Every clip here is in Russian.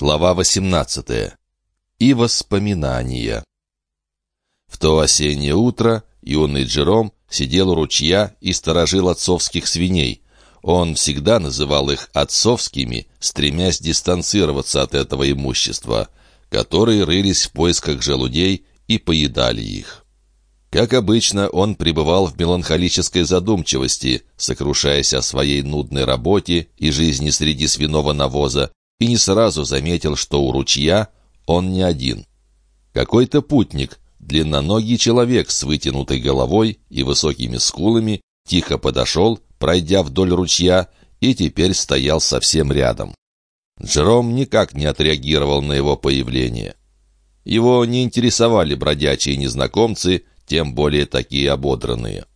Глава 18. И воспоминания. В то осеннее утро юный Джером сидел у ручья и сторожил отцовских свиней. Он всегда называл их отцовскими, стремясь дистанцироваться от этого имущества, которые рылись в поисках желудей и поедали их. Как обычно, он пребывал в меланхолической задумчивости, сокрушаясь о своей нудной работе и жизни среди свиного навоза, и не сразу заметил, что у ручья он не один. Какой-то путник, длинноногий человек с вытянутой головой и высокими скулами, тихо подошел, пройдя вдоль ручья, и теперь стоял совсем рядом. Джером никак не отреагировал на его появление. Его не интересовали бродячие незнакомцы, тем более такие ободранные.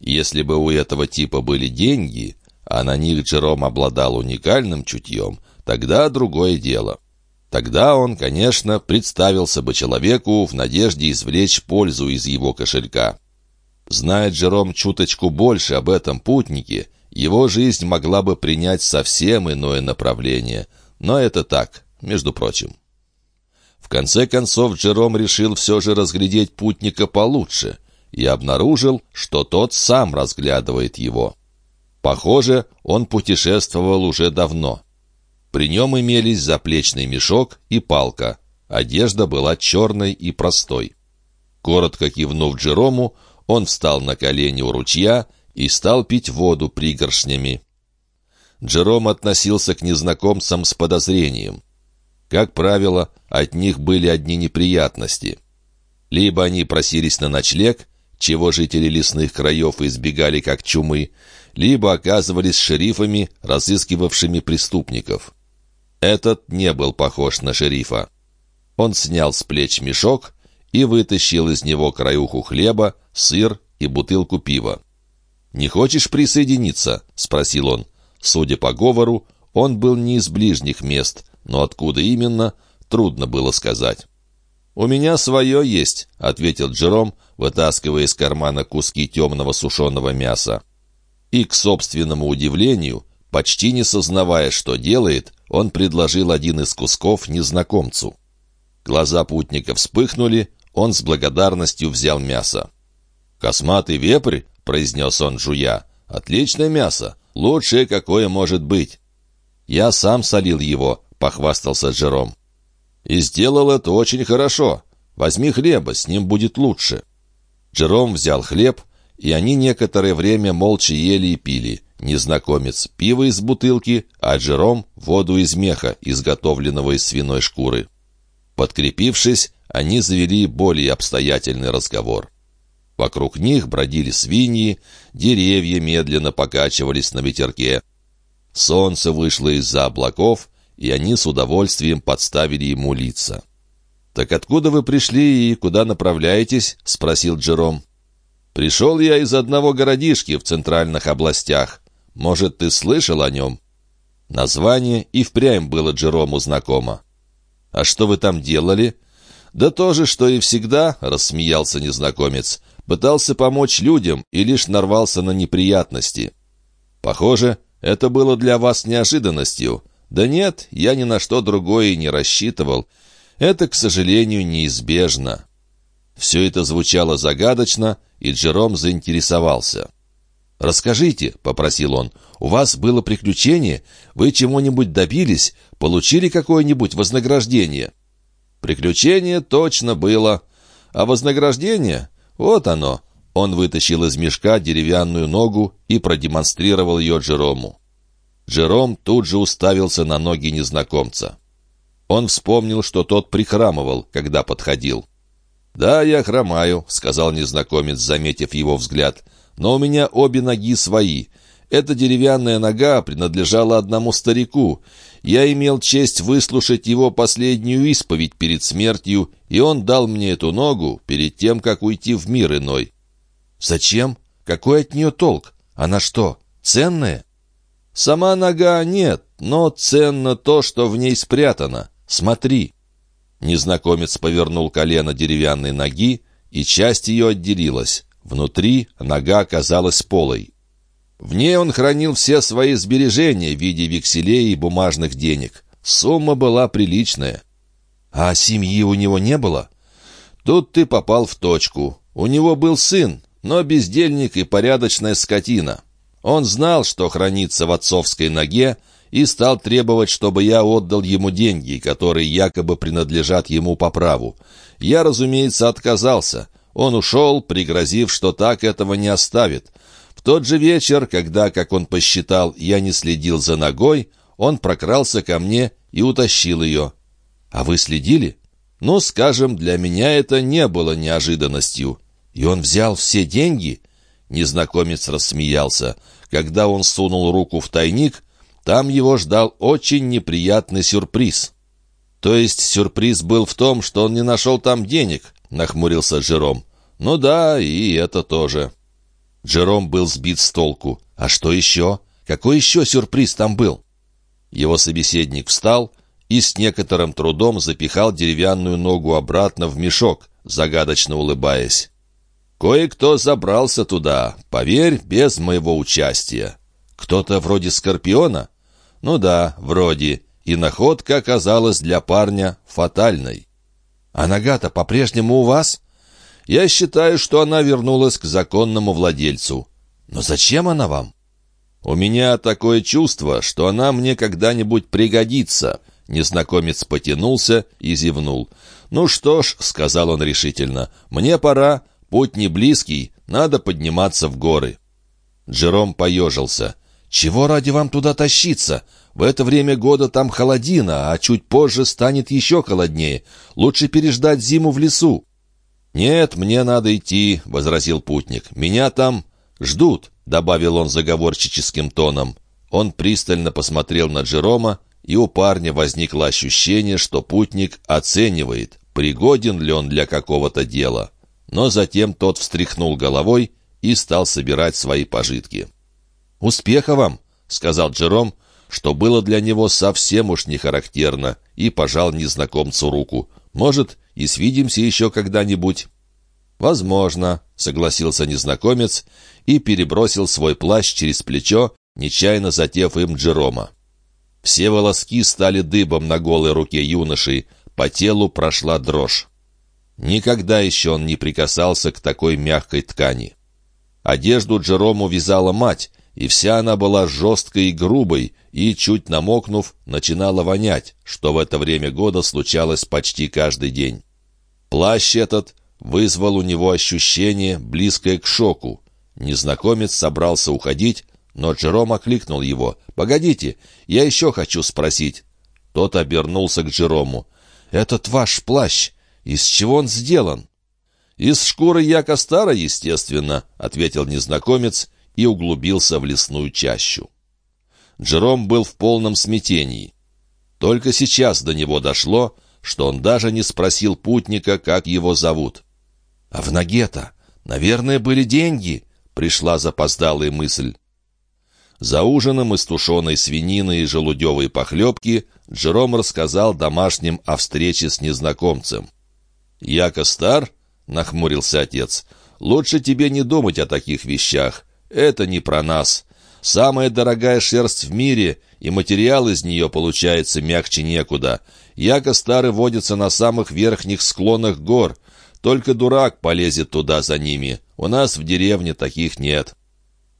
Если бы у этого типа были деньги, а на них Джером обладал уникальным чутьем, тогда другое дело. Тогда он, конечно, представился бы человеку в надежде извлечь пользу из его кошелька. Зная Джером чуточку больше об этом путнике, его жизнь могла бы принять совсем иное направление. Но это так, между прочим. В конце концов Джером решил все же разглядеть путника получше и обнаружил, что тот сам разглядывает его. Похоже, он путешествовал уже давно. При нем имелись заплечный мешок и палка. Одежда была черной и простой. Коротко кивнув Джерому, он встал на колени у ручья и стал пить воду пригоршнями. Джером относился к незнакомцам с подозрением. Как правило, от них были одни неприятности. Либо они просились на ночлег, чего жители лесных краев избегали как чумы, либо оказывались шерифами, разыскивавшими преступников. Этот не был похож на шерифа. Он снял с плеч мешок и вытащил из него краюху хлеба, сыр и бутылку пива. «Не хочешь присоединиться?» — спросил он. Судя по говору, он был не из ближних мест, но откуда именно, трудно было сказать. «У меня свое есть», — ответил Джером, вытаскивая из кармана куски темного сушеного мяса. И, к собственному удивлению, почти не сознавая, что делает, он предложил один из кусков незнакомцу. Глаза путника вспыхнули, он с благодарностью взял мясо. «Косматый вепрь?» — произнес он, жуя. «Отличное мясо, лучшее, какое может быть». «Я сам солил его», — похвастался Джером. «И сделал это очень хорошо. Возьми хлеба, с ним будет лучше». Джером взял хлеб, и они некоторое время молча ели и пили. Незнакомец — пиво из бутылки, а Джером — воду из меха, изготовленного из свиной шкуры. Подкрепившись, они завели более обстоятельный разговор. Вокруг них бродили свиньи, деревья медленно покачивались на ветерке. Солнце вышло из-за облаков, и они с удовольствием подставили ему лица. «Так откуда вы пришли и куда направляетесь?» — спросил Джером. «Пришел я из одного городишки в центральных областях. Может, ты слышал о нем?» Название и впрямь было Джерому знакомо. «А что вы там делали?» «Да то же, что и всегда», — рассмеялся незнакомец. «Пытался помочь людям и лишь нарвался на неприятности». «Похоже, это было для вас неожиданностью». «Да нет, я ни на что другое и не рассчитывал. Это, к сожалению, неизбежно». Все это звучало загадочно, и Джером заинтересовался. «Расскажите», — попросил он, — «у вас было приключение? Вы чего-нибудь добились? Получили какое-нибудь вознаграждение?» «Приключение точно было. А вознаграждение? Вот оно». Он вытащил из мешка деревянную ногу и продемонстрировал ее Джерому. Джером тут же уставился на ноги незнакомца. Он вспомнил, что тот прихрамывал, когда подходил. «Да, я хромаю», — сказал незнакомец, заметив его взгляд но у меня обе ноги свои. Эта деревянная нога принадлежала одному старику. Я имел честь выслушать его последнюю исповедь перед смертью, и он дал мне эту ногу перед тем, как уйти в мир иной. Зачем? Какой от нее толк? Она что, ценная? Сама нога нет, но ценно то, что в ней спрятано. Смотри. Незнакомец повернул колено деревянной ноги, и часть ее отделилась. Внутри нога оказалась полой. В ней он хранил все свои сбережения в виде векселей и бумажных денег. Сумма была приличная. А семьи у него не было? Тут ты попал в точку. У него был сын, но бездельник и порядочная скотина. Он знал, что хранится в отцовской ноге, и стал требовать, чтобы я отдал ему деньги, которые якобы принадлежат ему по праву. Я, разумеется, отказался. Он ушел, пригрозив, что так этого не оставит. В тот же вечер, когда, как он посчитал, я не следил за ногой, он прокрался ко мне и утащил ее. «А вы следили?» «Ну, скажем, для меня это не было неожиданностью». «И он взял все деньги?» Незнакомец рассмеялся. Когда он сунул руку в тайник, там его ждал очень неприятный сюрприз. «То есть сюрприз был в том, что он не нашел там денег?» — нахмурился Джером. «Ну да, и это тоже». Джером был сбит с толку. «А что еще? Какой еще сюрприз там был?» Его собеседник встал и с некоторым трудом запихал деревянную ногу обратно в мешок, загадочно улыбаясь. «Кое-кто забрался туда, поверь, без моего участия. Кто-то вроде Скорпиона?» Ну да, вроде. И находка оказалась для парня фатальной. А нога-то по-прежнему у вас? Я считаю, что она вернулась к законному владельцу. Но зачем она вам? У меня такое чувство, что она мне когда-нибудь пригодится. Незнакомец потянулся и зевнул. «Ну что ж», — сказал он решительно, — «мне пора, путь не близкий, надо подниматься в горы». Джером поежился. «Чего ради вам туда тащиться? В это время года там холодина, а чуть позже станет еще холоднее. Лучше переждать зиму в лесу». «Нет, мне надо идти», — возразил путник. «Меня там ждут», — добавил он заговорчическим тоном. Он пристально посмотрел на Джерома, и у парня возникло ощущение, что путник оценивает, пригоден ли он для какого-то дела. Но затем тот встряхнул головой и стал собирать свои пожитки. «Успеха вам!» — сказал Джером, что было для него совсем уж не характерно, и пожал незнакомцу руку. «Может, и свидимся еще когда-нибудь?» «Возможно», — согласился незнакомец и перебросил свой плащ через плечо, нечаянно затев им Джерома. Все волоски стали дыбом на голой руке юноши, по телу прошла дрожь. Никогда еще он не прикасался к такой мягкой ткани. Одежду Джерому вязала мать, и вся она была жесткой и грубой, и, чуть намокнув, начинала вонять, что в это время года случалось почти каждый день. Плащ этот вызвал у него ощущение, близкое к шоку. Незнакомец собрался уходить, но Джером окликнул его. «Погодите, я еще хочу спросить». Тот обернулся к Джерому. «Этот ваш плащ, из чего он сделан?» «Из шкуры яка стара, естественно», — ответил незнакомец и углубился в лесную чащу. Джером был в полном смятении. Только сейчас до него дошло, что он даже не спросил путника, как его зовут. «А в ноге-то, наверное, были деньги», — пришла запоздалая мысль. За ужином из тушеной свинины и желудевой похлебки Джером рассказал домашним о встрече с незнакомцем. «Яко стар?» — нахмурился отец. «Лучше тебе не думать о таких вещах. Это не про нас. Самая дорогая шерсть в мире, и материал из нее получается мягче некуда. Яко старый водится на самых верхних склонах гор. Только дурак полезет туда за ними. У нас в деревне таких нет.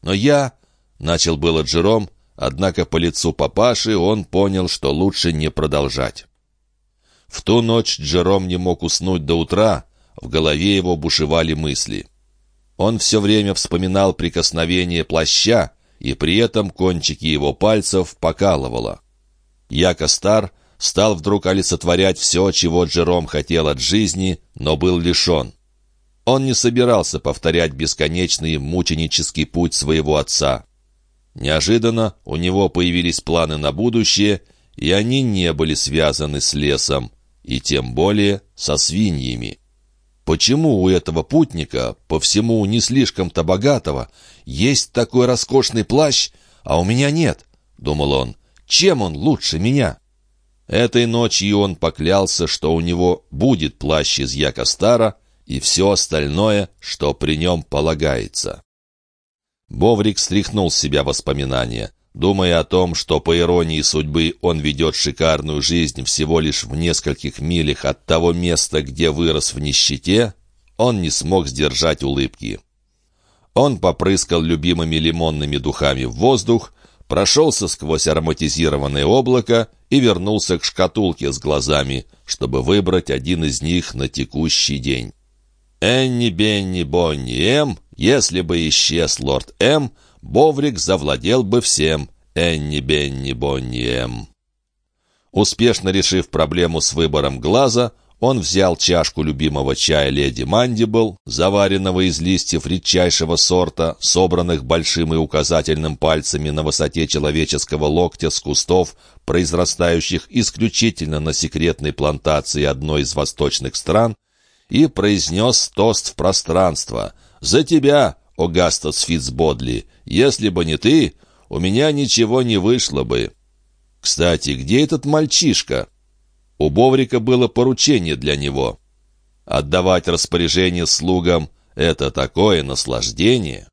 Но я... Начал было Джером, однако по лицу папаши он понял, что лучше не продолжать. В ту ночь Джером не мог уснуть до утра, в голове его бушевали мысли. Он все время вспоминал прикосновение плаща, и при этом кончики его пальцев покалывало. Яко Стар стал вдруг олицетворять все, чего Джером хотел от жизни, но был лишен. Он не собирался повторять бесконечный мученический путь своего отца. Неожиданно у него появились планы на будущее, и они не были связаны с лесом, и тем более со свиньями. Почему у этого путника, по всему не слишком-то богатого, есть такой роскошный плащ, а у меня нет? — думал он. Чем он лучше меня? Этой ночью он поклялся, что у него будет плащ из Якостара и все остальное, что при нем полагается. Боврик стряхнул с себя воспоминания. Думая о том, что, по иронии судьбы, он ведет шикарную жизнь всего лишь в нескольких милях от того места, где вырос в нищете, он не смог сдержать улыбки. Он попрыскал любимыми лимонными духами в воздух, прошелся сквозь ароматизированное облако и вернулся к шкатулке с глазами, чтобы выбрать один из них на текущий день. Энни, Бенни, Бонни, М, если бы исчез лорд М, Боврик завладел бы всем. Энни, Бенни, Бонни, М. Успешно решив проблему с выбором глаза, он взял чашку любимого чая леди Мандибл, заваренного из листьев редчайшего сорта, собранных большим и указательным пальцами на высоте человеческого локтя с кустов, произрастающих исключительно на секретной плантации одной из восточных стран, и произнес тост в пространство. «За тебя, Огастас Фитцбодли! Если бы не ты, у меня ничего не вышло бы!» «Кстати, где этот мальчишка?» У Боврика было поручение для него. Отдавать распоряжение слугам — это такое наслаждение.